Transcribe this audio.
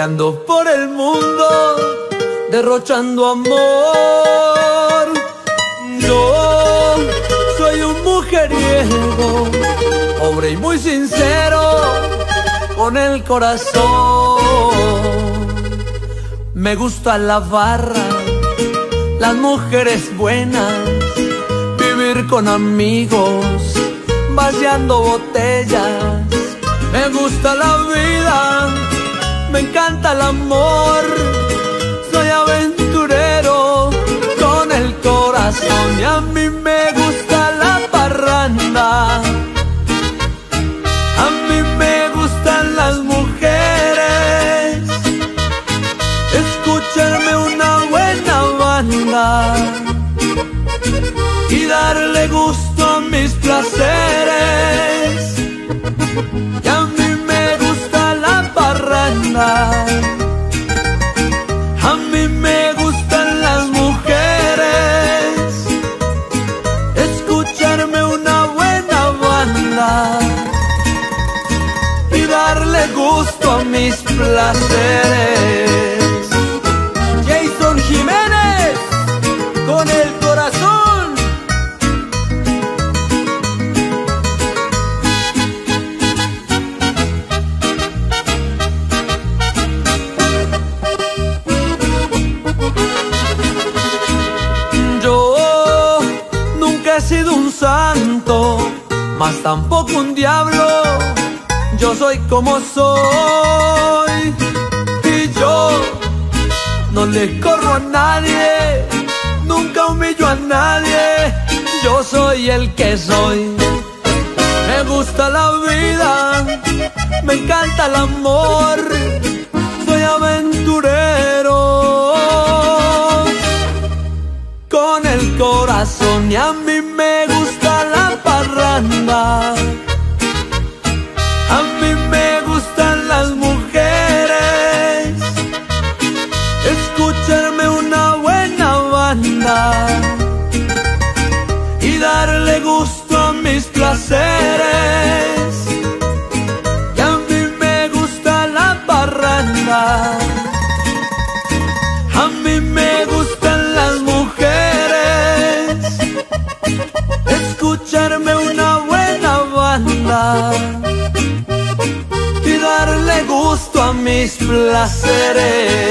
ando por el mundo derrochando amor. Yo soy un mujeriego, pobre y muy sincero, con el corazón. Me gusta la barra, las mujeres buenas, vivir con amigos, vaciando botellas. Me gusta la vida, me encanta el amor, soy aventurero con el corazón y a mí me gusta la parranda. A mí me gustan las mujeres, escucharme una buena banda y darle gusto a mis placeres. A mí me gustan las mujeres. Escucharme una buena banda y darle gusto a mis placeres. Santo, mas tampoco un diablo. Yo soy como soy y yo no le corro a nadie, nunca humillo a nadie. Yo soy el que soy. Me gusta la vida, me encanta el amor, soy aventurero con el corazón y a mí me gusta gusto a mis placeres. Y a mí me gusta la parranda. A mí me gustan las mujeres, escucharme una buena banda y darle gusto a mis placeres.